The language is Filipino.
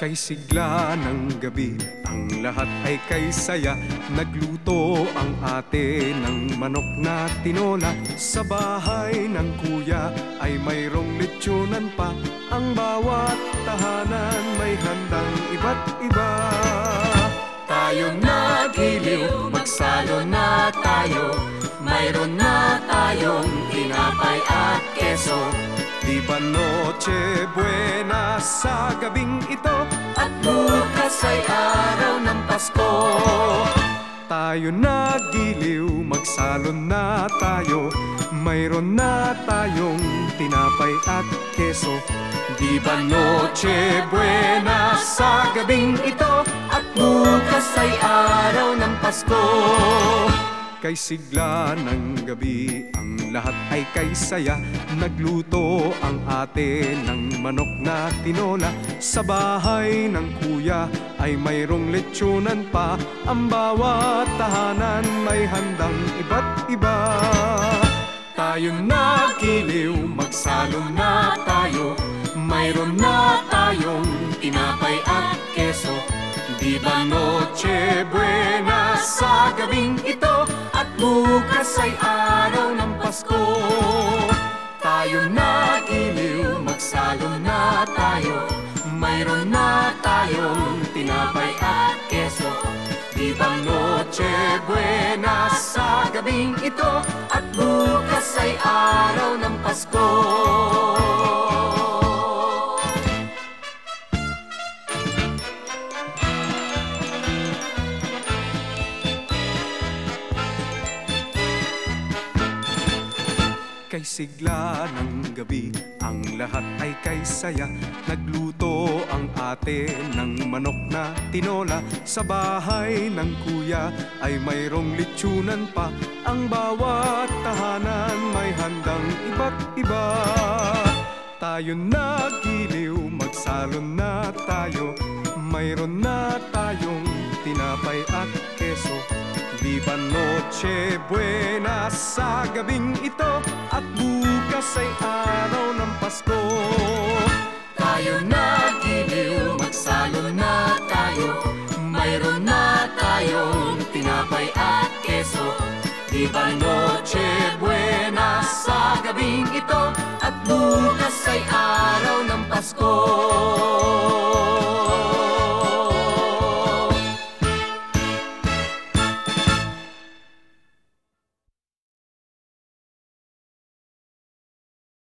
Kay sigla ng gabi, ang lahat ay kay saya. Nagluto ang ate ng manok na tinola. Sa bahay ng kuya ay mayroong lechonan pa. Ang bawat tahanan may handang iba't iba. Tayo na giliw, magsalo na tayo. Mayroon na tayong tinapay at keso Di ba noche buena sa gabing ito? At bukas ay araw ng Pasko. Tayo na giliw, magsalon na tayo. Mayroon na tayong tinapay at keso. Di ba noche buena sa gabing ito? At bukas ay araw ng Pasko. Kay sigla ng gabi lahat ay kay saya. Nagluto ang ate ng manok na tinola Sa bahay ng kuya ay mayroong lechonan pa. Ang bawat tahanan may handang iba't iba. Tayo na giliw, magsalo na tayo. Mayroon na tayong tinapay at keso. Di ba noche buena sa gabing ito? At bukas ay araw Pasko. Tayo na giliw, magsalo na tayo. Mayroon na tayong tinapay at keso. Di ba noche buena sa gabing ito? At bukas ay araw ng Pasko Kay sigla ng gabi, ang lahat ay kay saya. Nagluto ang ate ng manok na tinola. Sa bahay ng kuya ay mayroong litsunan pa. Ang bawat tahanan may handang iba't iba. Tayo na giliw, magsalon na tayo. Mayroon na tayong tinapay at keso Di noche buena sa gabing ito At bukas ay araw ng Pasko. Tayo na giliw, magsalo na tayo. Mayroon na tayong tinapay at keso. Di ba noche buena sa gabing ito At bukas ay araw ng Pasko